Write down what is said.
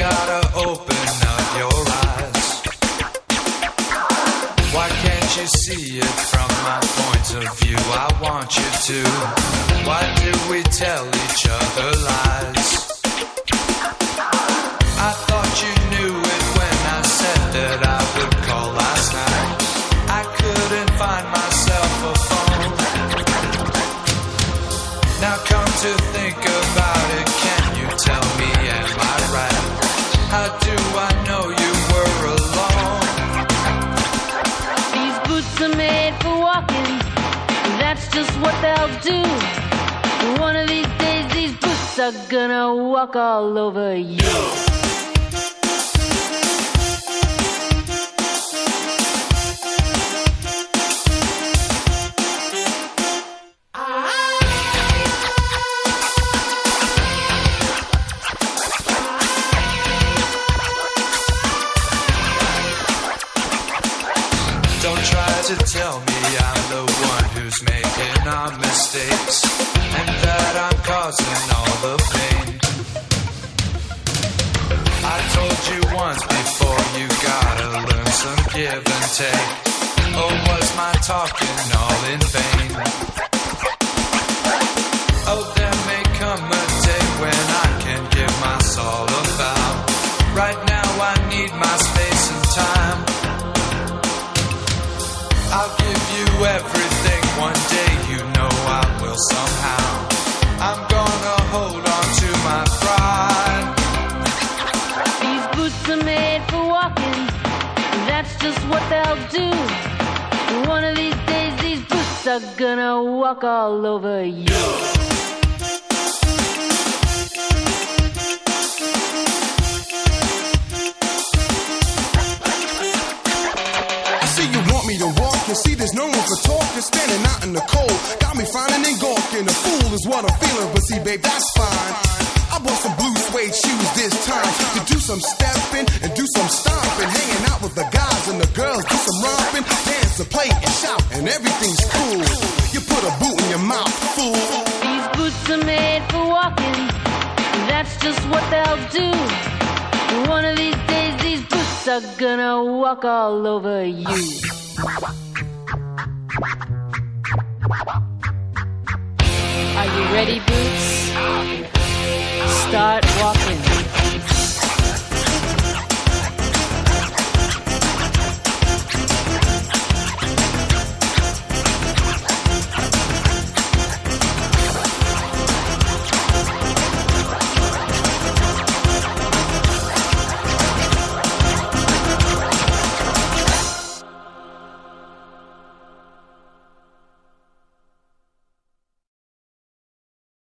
gotta open up your eyes. Why can't you see it from my point of view? I want you to. Why do we tell each other lies? That's just what they'll do. One of these days, these boots are gonna walk all over you. Don't try to tell me I'm the one who's making our mistakes and that I'm causing all the pain. I told you once before you gotta learn some give and take. Or was my talking all in vain? Oh, there may come a day when I can give my soul about. Right now I need my space and time. I'll give you everything one day, you know I will somehow. I'm gonna hold on to my pride. These boots are made for walking. That's just what they'll do. One of these days, these boots are gonna walk all over you. For. Standing out in the cold, got me finding and gawking. A fool is what I'm feeling, but see, babe, that's fine. I bought some blue suede shoes this time to do some stepping and do some stomping. Hanging out with the guys and the girls, do some romping, dance and play and shout, and everything's cool. You put a boot in your mouth, fool. These boots are made for walking. That's just what they'll do. One of these days, these boots are gonna walk all over you ready, boots? Start walking.